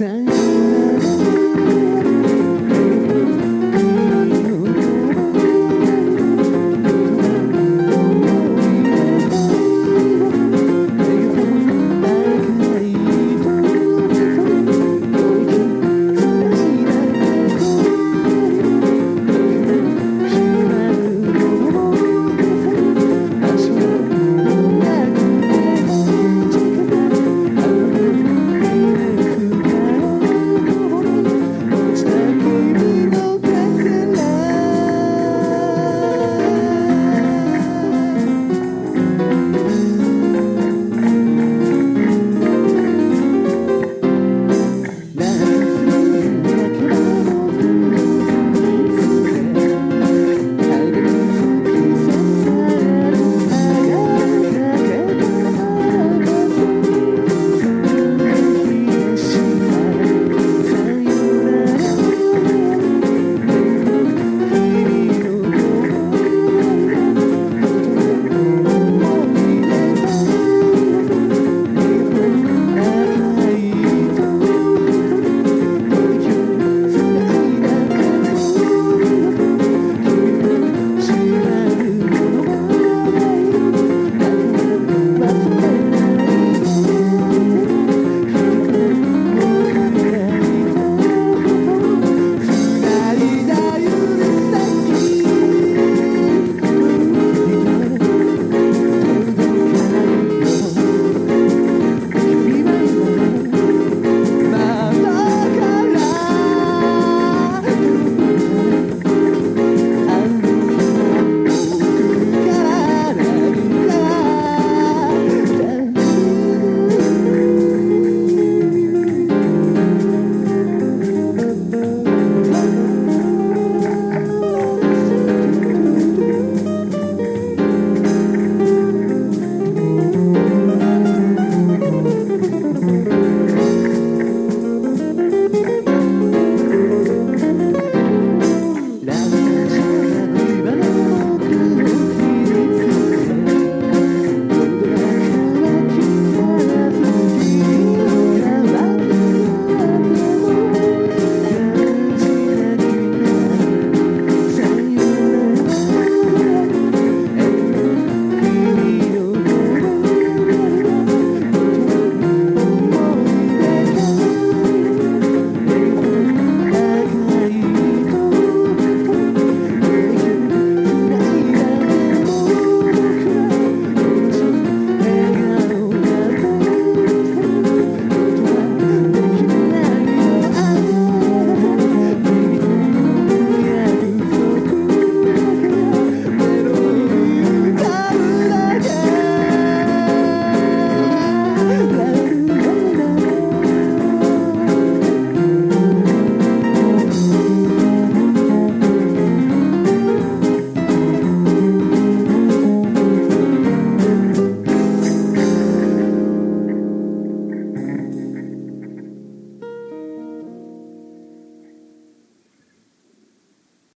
you.